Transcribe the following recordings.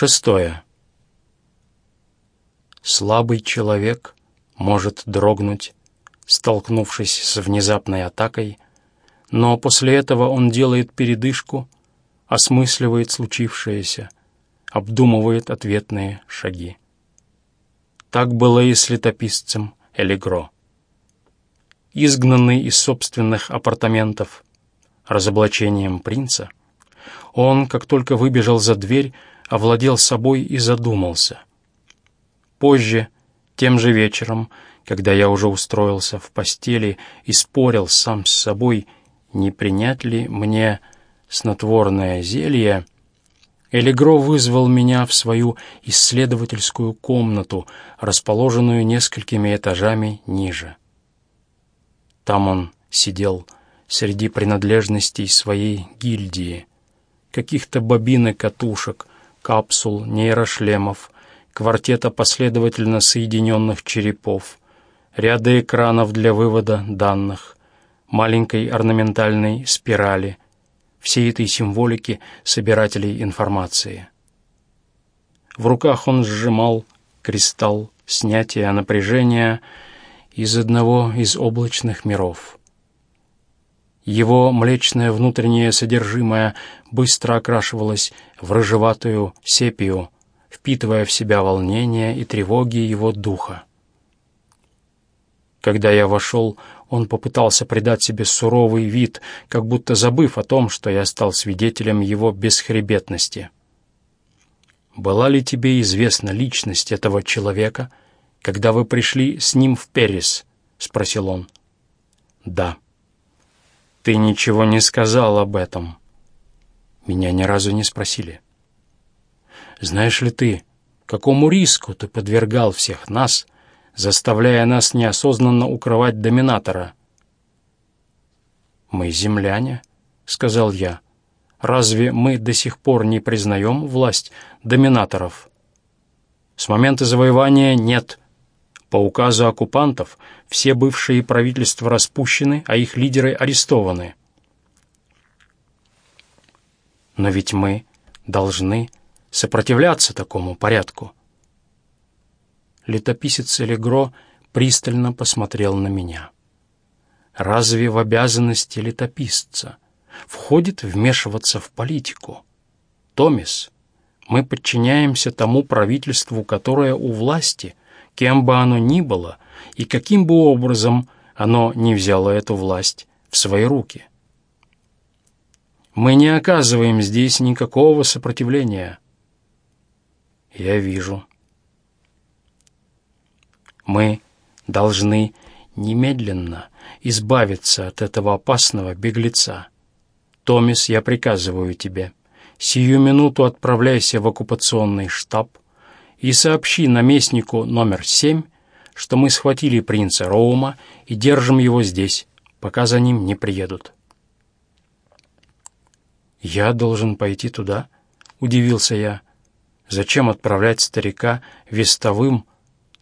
Шестое. Слабый человек может дрогнуть, столкнувшись с внезапной атакой, но после этого он делает передышку, осмысливает случившееся, обдумывает ответные шаги. Так было и с летописцем Элегро. Изгнанный из собственных апартаментов разоблачением принца, он, как только выбежал за дверь, овладел собой и задумался. Позже, тем же вечером, когда я уже устроился в постели и спорил сам с собой, не принять ли мне снотворное зелье, Элегро вызвал меня в свою исследовательскую комнату, расположенную несколькими этажами ниже. Там он сидел среди принадлежностей своей гильдии, каких-то бобин и катушек, капсул, нейрошлемов, квартета последовательно соединенных черепов, ряда экранов для вывода данных, маленькой орнаментальной спирали, всей этой символики собирателей информации. В руках он сжимал кристалл снятия напряжения из одного из облачных миров — его млечное внутреннее содержимое быстро окрашивалось в рыжеватую сепию, впитывая в себя волнение и тревоги его духа. Когда я вошел, он попытался придать себе суровый вид, как будто забыв о том, что я стал свидетелем его бесхребетности. «Была ли тебе известна личность этого человека, когда вы пришли с ним в Перес?» — спросил он. «Да». «Ты ничего не сказал об этом». Меня ни разу не спросили. «Знаешь ли ты, какому риску ты подвергал всех нас, заставляя нас неосознанно укрывать доминатора?» «Мы земляне», — сказал я. «Разве мы до сих пор не признаем власть доминаторов?» «С момента завоевания нет», по указу оккупантов все бывшие правительства распущены, а их лидеры арестованы. Но ведь мы должны сопротивляться такому порядку. Летописец Элегро пристально посмотрел на меня. Разве в обязанности летописца входит вмешиваться в политику? Томис, мы подчиняемся тому правительству, которое у власти — кем бы оно ни было и каким бы образом оно ни взяло эту власть в свои руки. Мы не оказываем здесь никакого сопротивления. Я вижу. Мы должны немедленно избавиться от этого опасного беглеца. Томис, я приказываю тебе, сию минуту отправляйся в оккупационный штаб, и сообщи наместнику номер семь, что мы схватили принца Роума и держим его здесь, пока за ним не приедут». «Я должен пойти туда?» — удивился я. «Зачем отправлять старика вестовым,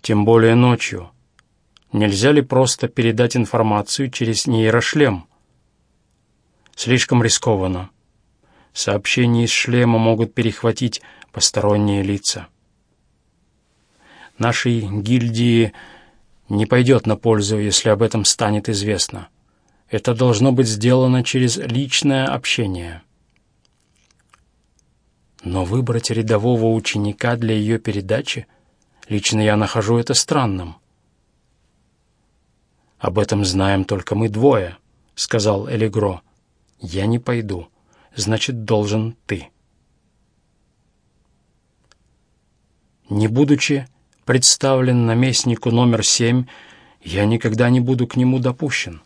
тем более ночью? Нельзя ли просто передать информацию через нейрошлем?» «Слишком рискованно. Сообщения из шлема могут перехватить посторонние лица» нашей гильдии не пойдет на пользу, если об этом станет известно. Это должно быть сделано через личное общение. Но выбрать рядового ученика для ее передачи лично я нахожу это странным. «Об этом знаем только мы двое», — сказал Элигро. «Я не пойду. Значит, должен ты». Не будучи представлен наместнику номер семь, я никогда не буду к нему допущен.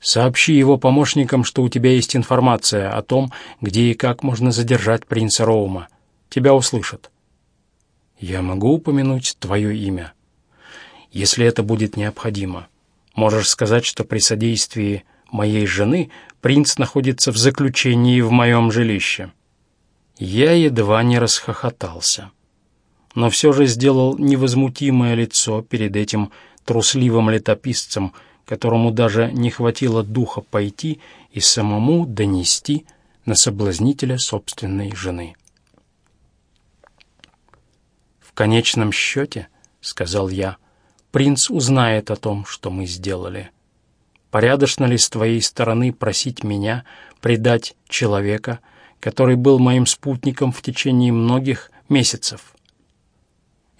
Сообщи его помощникам, что у тебя есть информация о том, где и как можно задержать принца Роума. Тебя услышат. Я могу упомянуть твое имя. Если это будет необходимо. Можешь сказать, что при содействии моей жены принц находится в заключении в моем жилище. Я едва не расхохотался но все же сделал невозмутимое лицо перед этим трусливым летописцем, которому даже не хватило духа пойти и самому донести на соблазнителя собственной жены. «В конечном счете, — сказал я, — принц узнает о том, что мы сделали. Порядочно ли с твоей стороны просить меня предать человека, который был моим спутником в течение многих месяцев?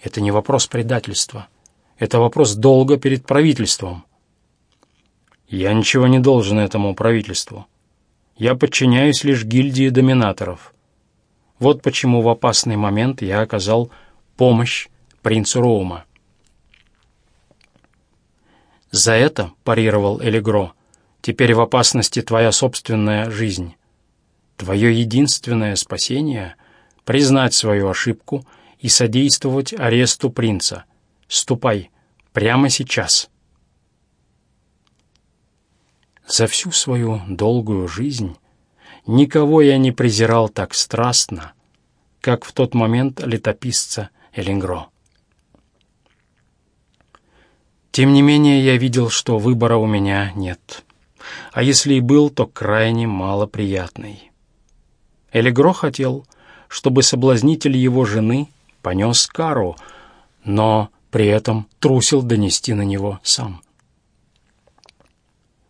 Это не вопрос предательства. Это вопрос долга перед правительством. Я ничего не должен этому правительству. Я подчиняюсь лишь гильдии доминаторов. Вот почему в опасный момент я оказал помощь принцу Роума. «За это, — парировал Элигро, — теперь в опасности твоя собственная жизнь. Твое единственное спасение — признать свою ошибку и содействовать аресту принца. Ступай, прямо сейчас». За всю свою долгую жизнь никого я не презирал так страстно, как в тот момент летописца Элингро. Тем не менее, я видел, что выбора у меня нет. А если и был, то крайне малоприятный. Элигро хотел, чтобы соблазнитель его жены понес кару, но при этом трусил донести на него сам.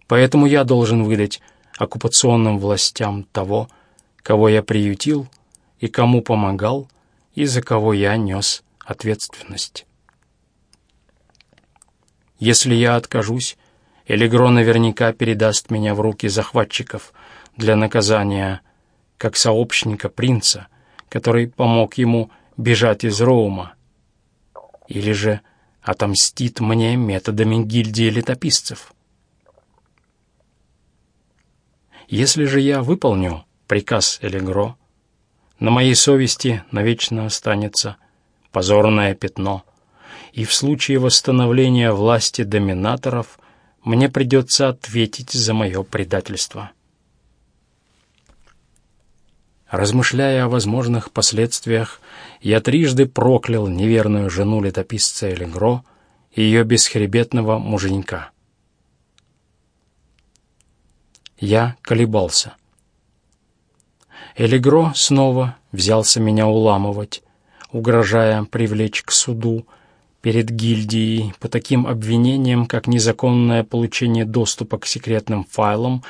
Поэтому я должен выдать оккупационным властям того, кого я приютил и кому помогал, и за кого я нес ответственность. Если я откажусь, Элигро наверняка передаст меня в руки захватчиков для наказания как сообщника принца, который помог ему бежать из Роума, или же отомстит мне методами гильдии летописцев. Если же я выполню приказ Элегро, на моей совести навечно останется позорное пятно, и в случае восстановления власти доминаторов мне придется ответить за мое предательство. Размышляя о возможных последствиях, я трижды проклял неверную жену летописца Элегро и ее бесхребетного муженька. Я колебался. Элигро снова взялся меня уламывать, угрожая привлечь к суду перед гильдией по таким обвинениям, как незаконное получение доступа к секретным файлам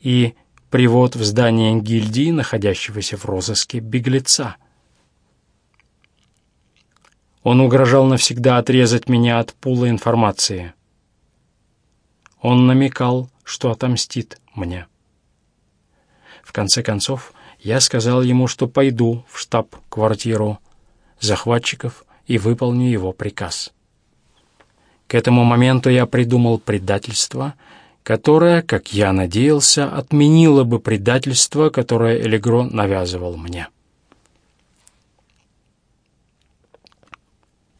и привод в здание гильдии, находящегося в розыске беглеца. Он угрожал навсегда отрезать меня от пула информации. Он намекал, что отомстит мне. В конце концов, я сказал ему, что пойду в штаб-квартиру захватчиков и выполню его приказ. К этому моменту я придумал предательство, которое, как я надеялся, отменило бы предательство, которое Элегро навязывал мне.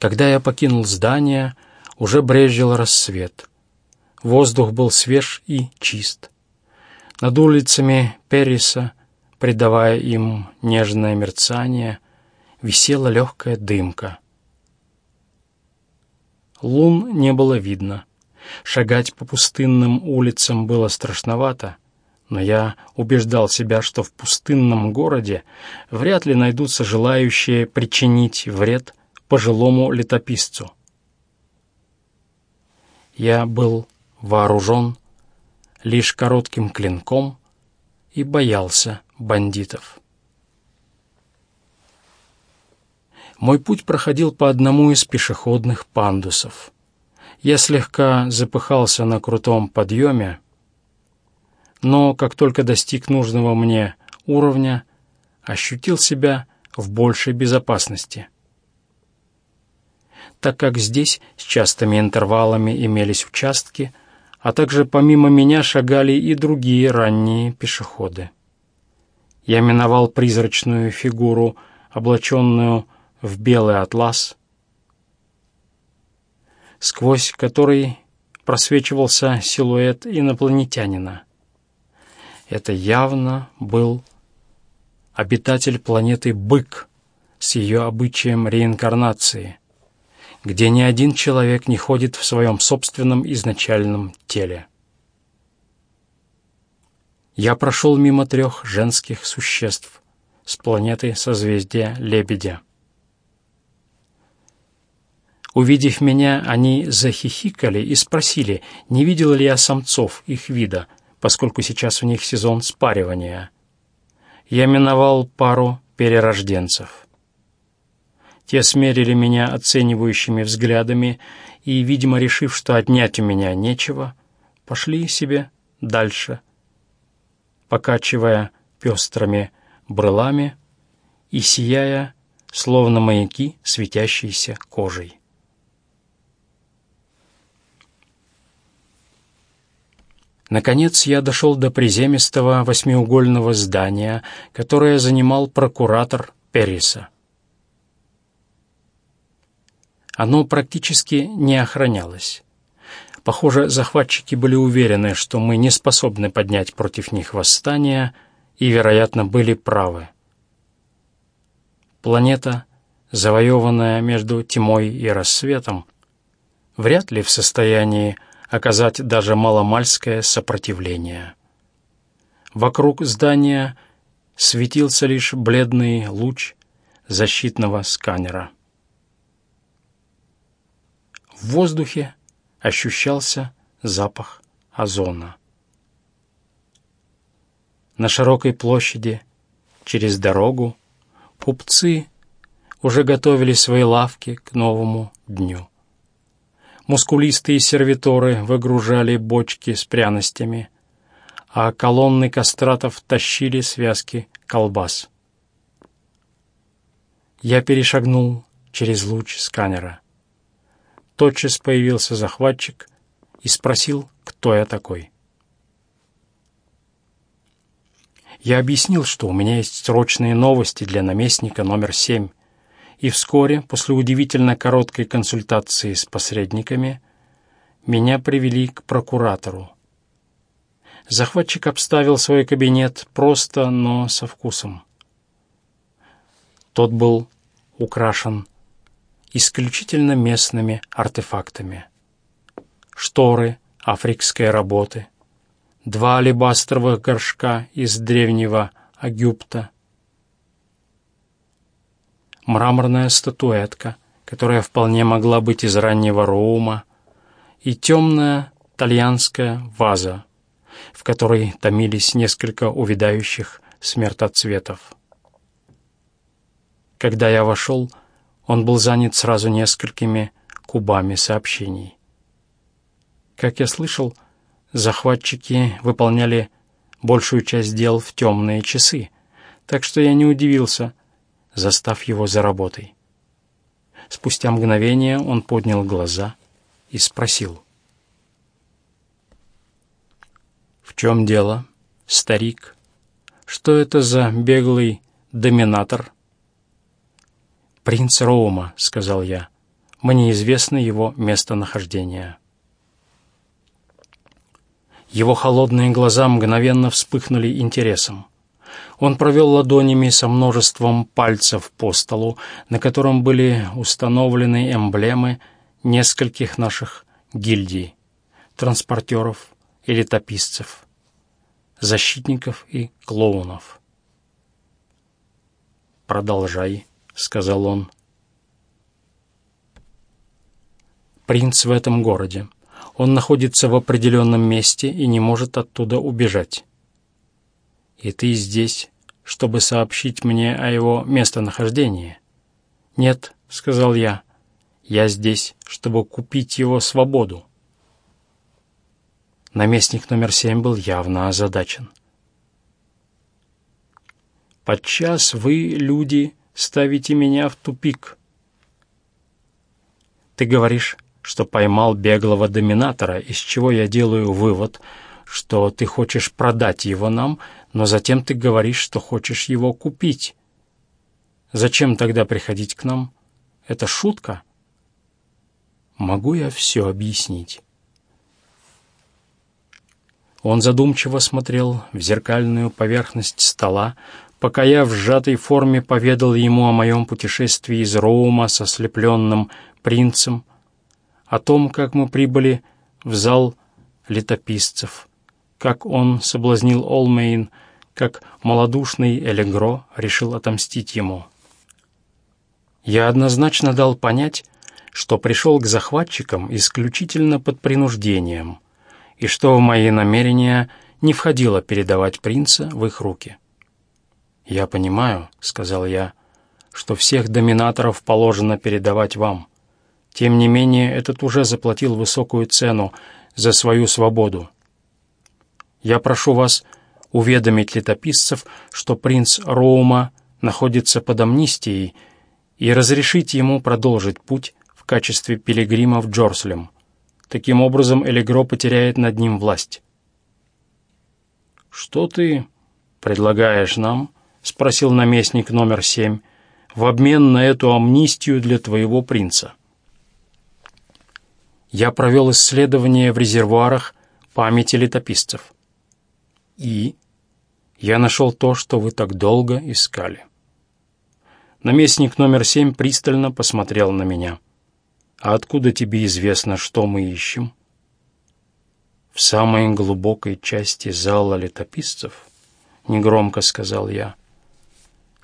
Когда я покинул здание, уже брезжил рассвет. Воздух был свеж и чист. Над улицами Периса, придавая им нежное мерцание, висела легкая дымка. Лун не было видно. Шагать по пустынным улицам было страшновато, но я убеждал себя, что в пустынном городе вряд ли найдутся желающие причинить вред пожилому летописцу. Я был вооружен лишь коротким клинком и боялся бандитов. Мой путь проходил по одному из пешеходных пандусов. Я слегка запыхался на крутом подъеме, но как только достиг нужного мне уровня, ощутил себя в большей безопасности. Так как здесь с частыми интервалами имелись участки, а также помимо меня шагали и другие ранние пешеходы. Я миновал призрачную фигуру, облаченную в белый атлас, сквозь который просвечивался силуэт инопланетянина. Это явно был обитатель планеты Бык с ее обычаем реинкарнации, где ни один человек не ходит в своем собственном изначальном теле. Я прошел мимо трех женских существ с планеты созвездия Лебедя. Увидев меня, они захихикали и спросили, не видел ли я самцов их вида, поскольку сейчас у них сезон спаривания. Я миновал пару перерожденцев. Те смерили меня оценивающими взглядами и, видимо, решив, что отнять у меня нечего, пошли себе дальше, покачивая пестрыми брылами и сияя, словно маяки, светящиеся кожей. Наконец я дошел до приземистого восьмиугольного здания, которое занимал прокуратор Перриса. Оно практически не охранялось. Похоже, захватчики были уверены, что мы не способны поднять против них восстание, и, вероятно, были правы. Планета, завоеванная между тьмой и рассветом, вряд ли в состоянии оказать даже маломальское сопротивление. Вокруг здания светился лишь бледный луч защитного сканера. В воздухе ощущался запах озона. На широкой площади, через дорогу, купцы уже готовили свои лавки к новому дню. Мускулистые сервиторы выгружали бочки с пряностями, а колонны кастратов тащили связки колбас. Я перешагнул через луч сканера. Тотчас появился захватчик и спросил, кто я такой. Я объяснил, что у меня есть срочные новости для наместника номер семь, и вскоре, после удивительно короткой консультации с посредниками, меня привели к прокуратору. Захватчик обставил свой кабинет просто, но со вкусом. Тот был украшен исключительно местными артефактами. Шторы африкской работы, два алебастровых горшка из древнего Агюпта — мраморная статуэтка, которая вполне могла быть из раннего Роума, и темная тальянская ваза, в которой томились несколько увядающих смертоцветов. Когда я вошел, он был занят сразу несколькими кубами сообщений. Как я слышал, захватчики выполняли большую часть дел в темные часы, так что я не удивился, застав его за работой. Спустя мгновение он поднял глаза и спросил. «В чем дело, старик? Что это за беглый доминатор?» «Принц Роума», — сказал я. «Мне известно его местонахождение». Его холодные глаза мгновенно вспыхнули интересом. Он провел ладонями со множеством пальцев по столу, на котором были установлены эмблемы нескольких наших гильдий, транспортеров и летописцев, защитников и клоунов. «Продолжай», — сказал он. «Принц в этом городе. Он находится в определенном месте и не может оттуда убежать. И ты здесь, чтобы сообщить мне о его местонахождении?» «Нет», — сказал я, — «я здесь, чтобы купить его свободу». Наместник номер семь был явно озадачен. «Подчас вы, люди, ставите меня в тупик. Ты говоришь, что поймал беглого доминатора, из чего я делаю вывод, что ты хочешь продать его нам, но затем ты говоришь, что хочешь его купить. Зачем тогда приходить к нам? Это шутка? Могу я все объяснить?» Он задумчиво смотрел в зеркальную поверхность стола, пока я в сжатой форме поведал ему о моем путешествии из Роума со слепленным принцем, о том, как мы прибыли в зал летописцев — как он соблазнил Олмейн, как малодушный Элегро решил отомстить ему. Я однозначно дал понять, что пришел к захватчикам исключительно под принуждением, и что в мои намерения не входило передавать принца в их руки. «Я понимаю», — сказал я, — «что всех доминаторов положено передавать вам. Тем не менее, этот уже заплатил высокую цену за свою свободу. Я прошу вас уведомить летописцев, что принц Роума находится под амнистией, и разрешить ему продолжить путь в качестве пилигрима в Джорслем. Таким образом, Элегро потеряет над ним власть. «Что ты предлагаешь нам?» — спросил наместник номер семь. «В обмен на эту амнистию для твоего принца». Я провел исследование в резервуарах памяти летописцев. И я нашел то, что вы так долго искали. Наместник номер семь пристально посмотрел на меня. «А откуда тебе известно, что мы ищем?» «В самой глубокой части зала летописцев», — негромко сказал я, —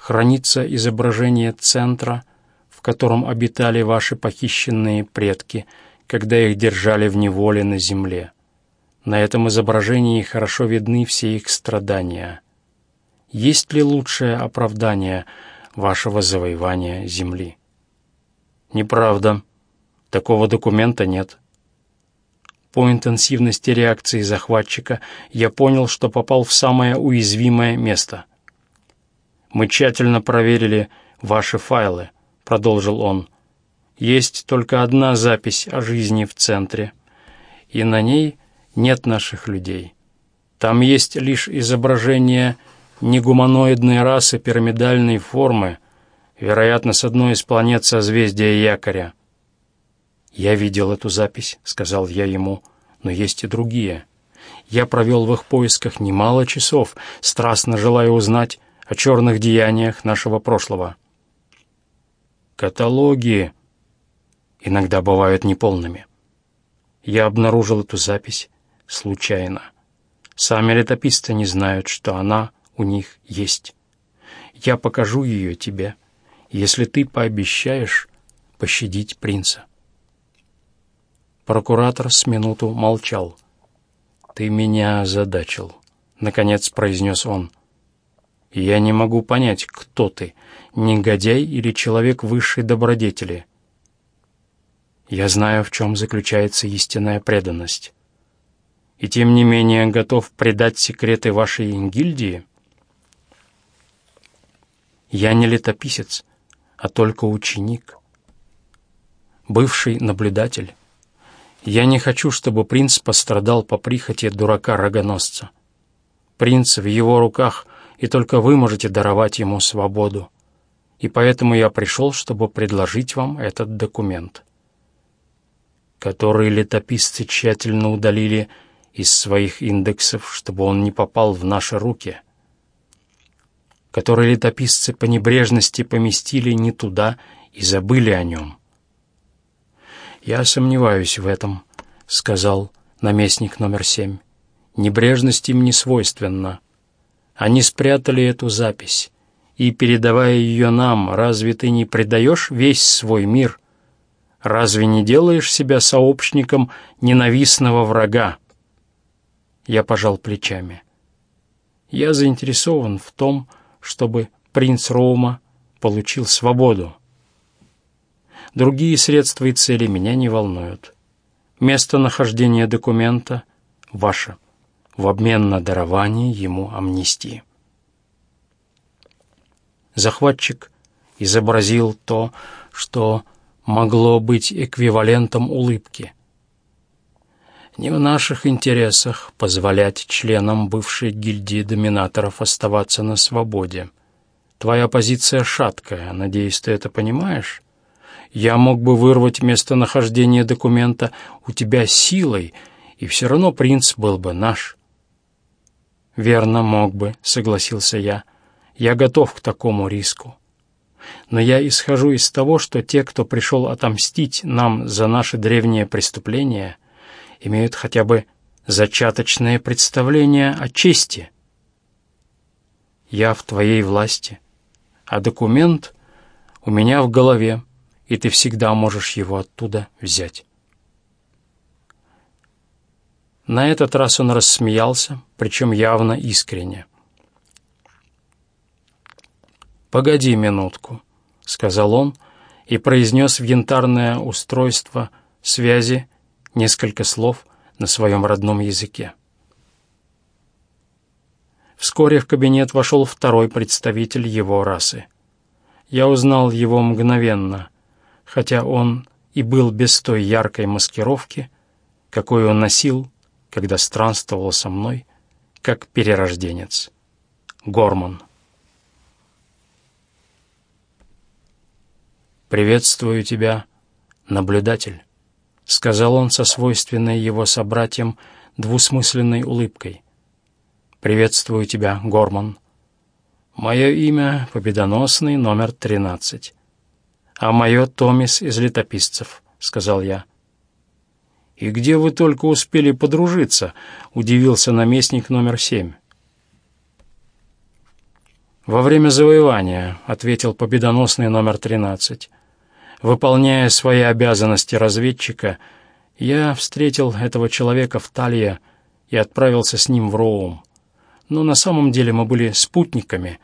«хранится изображение центра, в котором обитали ваши похищенные предки, когда их держали в неволе на земле. На этом изображении хорошо видны все их страдания. Есть ли лучшее оправдание — вашего завоевания земли. Неправда. Такого документа нет. По интенсивности реакции захватчика я понял, что попал в самое уязвимое место. «Мы тщательно проверили ваши файлы», — продолжил он. «Есть только одна запись о жизни в центре, и на ней нет наших людей. Там есть лишь изображение негуманоидные расы пирамидальной формы, вероятно, с одной из планет созвездия Якоря. «Я видел эту запись», — сказал я ему, — «но есть и другие. Я провел в их поисках немало часов, страстно желая узнать о черных деяниях нашего прошлого». «Каталоги иногда бывают неполными. Я обнаружил эту запись случайно. Сами летописцы не знают, что она у них есть. Я покажу ее тебе, если ты пообещаешь пощадить принца». Прокуратор с минуту молчал. «Ты меня озадачил», — наконец произнес он. «Я не могу понять, кто ты, негодяй или человек высшей добродетели. Я знаю, в чем заключается истинная преданность. И тем не менее готов предать секреты вашей гильдии?» Я не летописец, а только ученик, бывший наблюдатель. Я не хочу, чтобы принц пострадал по прихоти дурака-рогоносца. Принц в его руках, и только вы можете даровать ему свободу. И поэтому я пришел, чтобы предложить вам этот документ, который летописцы тщательно удалили из своих индексов, чтобы он не попал в наши руки — который летописцы по небрежности поместили не туда и забыли о нем. «Я сомневаюсь в этом», — сказал наместник номер семь. «Небрежность им не свойственна. Они спрятали эту запись, и, передавая ее нам, разве ты не предаешь весь свой мир? Разве не делаешь себя сообщником ненавистного врага?» Я пожал плечами. «Я заинтересован в том, чтобы принц Роума получил свободу. Другие средства и цели меня не волнуют. Местонахождение документа ваше, в обмен на дарование ему амнистии. Захватчик изобразил то, что могло быть эквивалентом улыбки. Не в наших интересах позволять членам бывшей гильдии доминаторов оставаться на свободе. Твоя позиция шаткая, надеюсь, ты это понимаешь? Я мог бы вырвать местонахождение документа у тебя силой, и все равно принц был бы наш. Верно, мог бы, согласился я. Я готов к такому риску. Но я исхожу из того, что те, кто пришел отомстить нам за наши древние преступления — имеют хотя бы зачаточное представление о чести. Я в твоей власти, а документ у меня в голове, и ты всегда можешь его оттуда взять. На этот раз он рассмеялся, причем явно искренне. «Погоди минутку», — сказал он и произнес в янтарное устройство связи несколько слов на своем родном языке. Вскоре в кабинет вошел второй представитель его расы. Я узнал его мгновенно, хотя он и был без той яркой маскировки, какой он носил когда странствовал со мной, как перерожденец. Гормон. «Приветствую тебя, наблюдатель», — сказал он со свойственной его собратьям двусмысленной улыбкой. «Приветствую тебя, Гормон. Мое имя — Победоносный, номер тринадцать. А мое — Томис из летописцев», — сказал я. «И где вы только успели подружиться?» — удивился наместник номер семь. «Во время завоевания», — ответил победоносный номер тринадцать. «Выполняя свои обязанности разведчика, я встретил этого человека в Талье и отправился с ним в Роум. Но на самом деле мы были спутниками,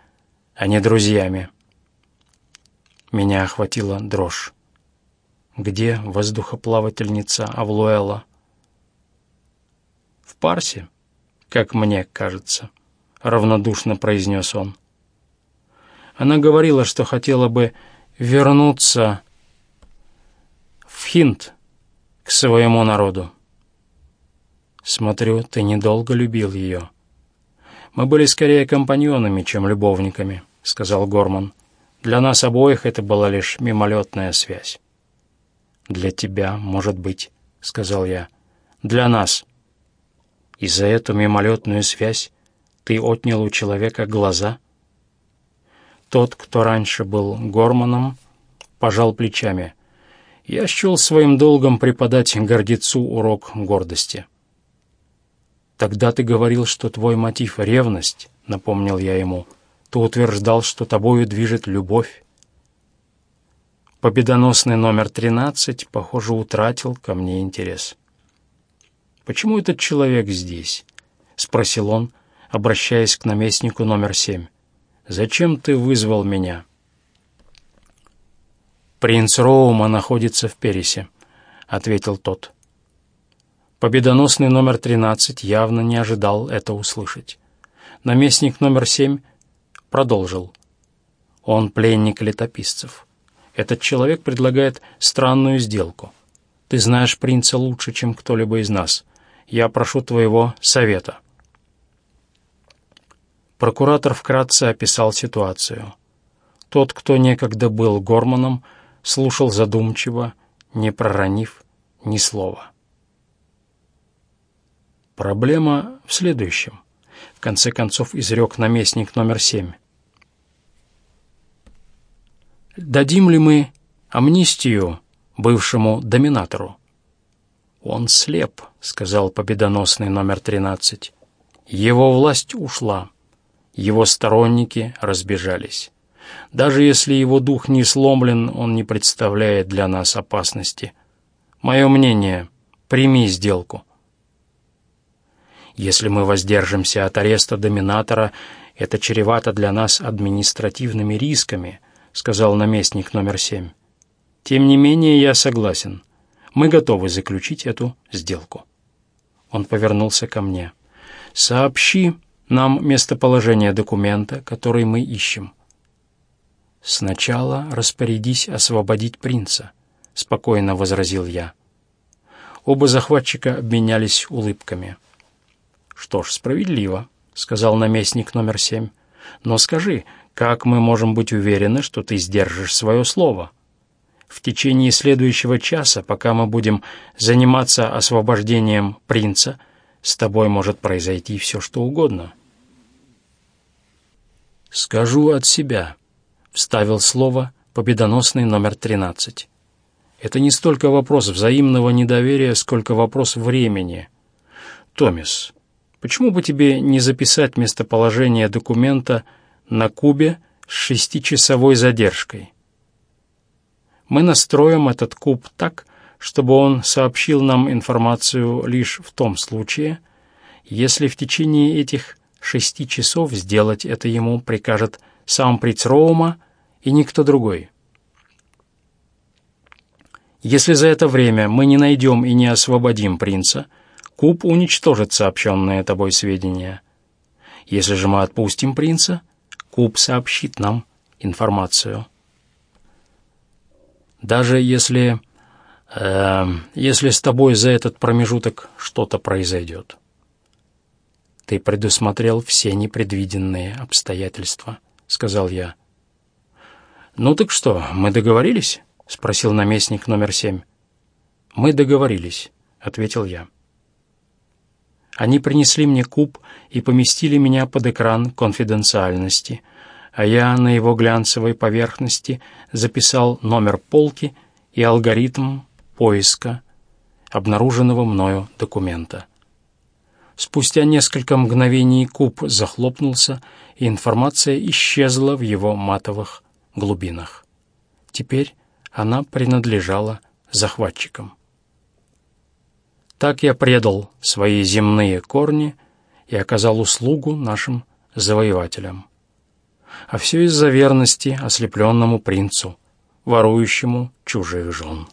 а не друзьями». Меня охватила дрожь. Где воздухоплавательница Авлуэла? В Парсе, как мне кажется, равнодушно произнес он. Она говорила, что хотела бы вернуться в Хинт к своему народу. Смотрю, ты недолго любил ее. Мы были скорее компаньонами, чем любовниками, сказал Горман. Для нас обоих это была лишь мимолетная связь. «Для тебя, может быть», — сказал я. «Для нас». «И за эту мимолетную связь ты отнял у человека глаза?» Тот, кто раньше был Горманом, пожал плечами. Я счел своим долгом преподать гордецу урок гордости. «Тогда ты говорил, что твой мотив — ревность», — напомнил я ему. «Ты утверждал, что тобою движет любовь». Победоносный номер 13, похоже, утратил ко мне интерес. «Почему этот человек здесь?» — спросил он, обращаясь к наместнику номер 7. «Зачем ты вызвал меня?» «Принц Роума находится в Пересе», — ответил тот. Победоносный номер 13 явно не ожидал это услышать. Наместник номер 7 продолжил. «Он пленник летописцев». Этот человек предлагает странную сделку. Ты знаешь принца лучше, чем кто-либо из нас. Я прошу твоего совета». Прокуратор вкратце описал ситуацию. Тот, кто некогда был Горманом, слушал задумчиво, не проронив ни слова. Проблема в следующем. В конце концов изрек наместник номер семь. Дадим ли мы амнистию бывшему доминатору? Он слеп, сказал победоносный номер 13. Его власть ушла. Его сторонники разбежались. Даже если его дух не сломлен, он не представляет для нас опасности. Мое мнение, прими сделку. Если мы воздержимся от ареста доминатора, это чревато для нас административными рисками —— сказал наместник номер семь. «Тем не менее я согласен. Мы готовы заключить эту сделку». Он повернулся ко мне. «Сообщи нам местоположение документа, который мы ищем». «Сначала распорядись освободить принца», — спокойно возразил я. Оба захватчика обменялись улыбками. «Что ж, справедливо», — сказал наместник номер семь. «Но скажи, как мы можем быть уверены, что ты сдержишь свое слово? В течение следующего часа, пока мы будем заниматься освобождением принца, с тобой может произойти все, что угодно. «Скажу от себя», — вставил слово победоносный номер 13. «Это не столько вопрос взаимного недоверия, сколько вопрос времени. Томис, почему бы тебе не записать местоположение документа на Кубе с шестичасовой задержкой? Мы настроим этот куб так, чтобы он сообщил нам информацию лишь в том случае, если в течение этих шести часов сделать это ему прикажет сам приц Роума и никто другой. Если за это время мы не найдем и не освободим принца, куб уничтожит сообщенные тобой сведения. Если же мы отпустим принца, куб сообщит нам информацию. Даже если э, если с тобой за этот промежуток что-то произойдет. Ты предусмотрел все непредвиденные обстоятельства, сказал я. Ну так что, мы договорились? спросил наместник номер семь. Мы договорились, ответил я. Они принесли мне куб и поместили меня под экран конфиденциальности, а я на его глянцевой поверхности записал номер полки и алгоритм поиска обнаруженного мною документа. Спустя несколько мгновений куб захлопнулся, и информация исчезла в его матовых глубинах. Теперь она принадлежала захватчикам. Так я предал свои земные корни и оказал услугу нашим завоевателям. А все из-за верности ослепленному принцу, ворующему чужих жен.